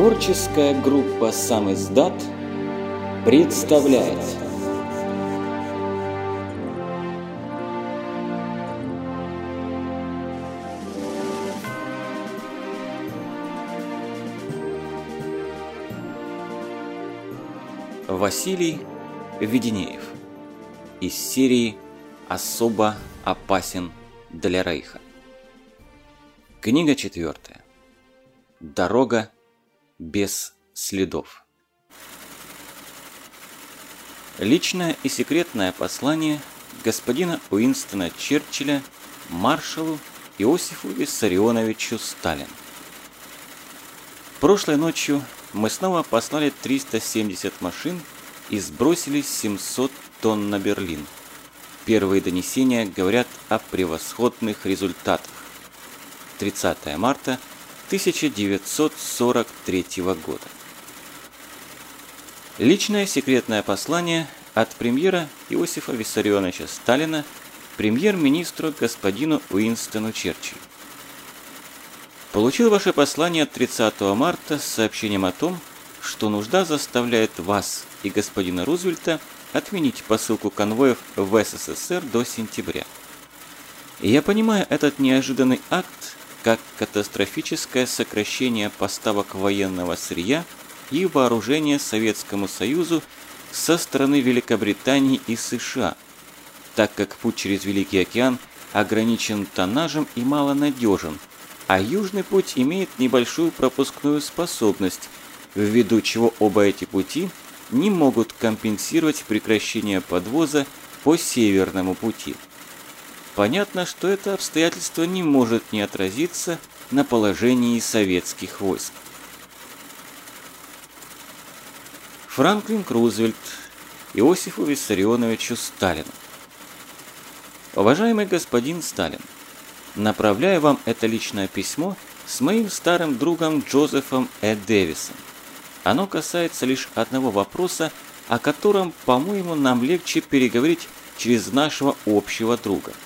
Творческая группа «Сам издат» представляет Василий Веденеев из серии «Особо опасен для Рейха». Книга четвертая. Дорога без следов. Личное и секретное послание господина Уинстона Черчилля маршалу Иосифу Виссарионовичу Сталину. Прошлой ночью мы снова послали 370 машин и сбросили 700 тонн на Берлин. Первые донесения говорят о превосходных результатах. 30 марта 1943 года. Личное секретное послание от премьера Иосифа Виссарионовича Сталина премьер-министру господину Уинстону Черчиллю. Получил ваше послание от 30 марта с сообщением о том, что нужда заставляет вас и господина Рузвельта отменить посылку конвоев в СССР до сентября. И я понимаю этот неожиданный акт как катастрофическое сокращение поставок военного сырья и вооружения Советскому Союзу со стороны Великобритании и США, так как путь через Великий океан ограничен тоннажем и малонадежен, а Южный путь имеет небольшую пропускную способность, ввиду чего оба эти пути не могут компенсировать прекращение подвоза по Северному пути. Понятно, что это обстоятельство не может не отразиться на положении советских войск. Франклин Рузвельт Иосифу Виссарионовичу Сталину. Уважаемый господин Сталин, направляю вам это личное письмо с моим старым другом Джозефом Э. Дэвисом. Оно касается лишь одного вопроса, о котором, по-моему, нам легче переговорить через нашего общего друга –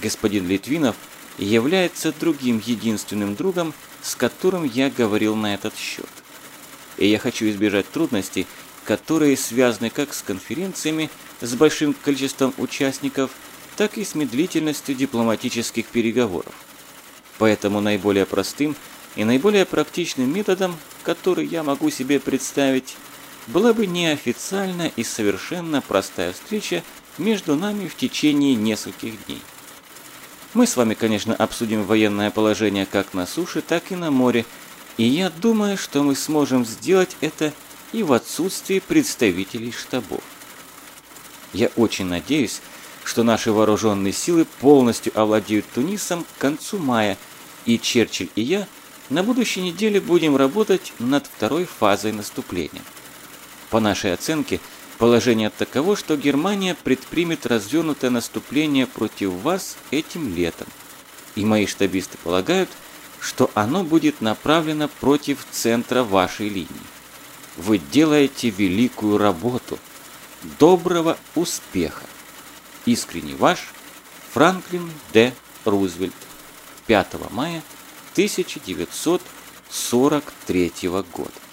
господин Литвинов является другим единственным другом, с которым я говорил на этот счет. И я хочу избежать трудностей, которые связаны как с конференциями с большим количеством участников, так и с медлительностью дипломатических переговоров. Поэтому наиболее простым и наиболее практичным методом, который я могу себе представить, была бы неофициальная и совершенно простая встреча между нами в течение нескольких дней. Мы с вами, конечно, обсудим военное положение как на суше, так и на море, и я думаю, что мы сможем сделать это и в отсутствии представителей штабов. Я очень надеюсь, что наши вооруженные силы полностью овладеют Тунисом к концу мая, и Черчилль и я на будущей неделе будем работать над второй фазой наступления. По нашей оценке – Положение таково, что Германия предпримет развернутое наступление против вас этим летом. И мои штабисты полагают, что оно будет направлено против центра вашей линии. Вы делаете великую работу. Доброго успеха. Искренне ваш Франклин Д. Рузвельт. 5 мая 1943 года.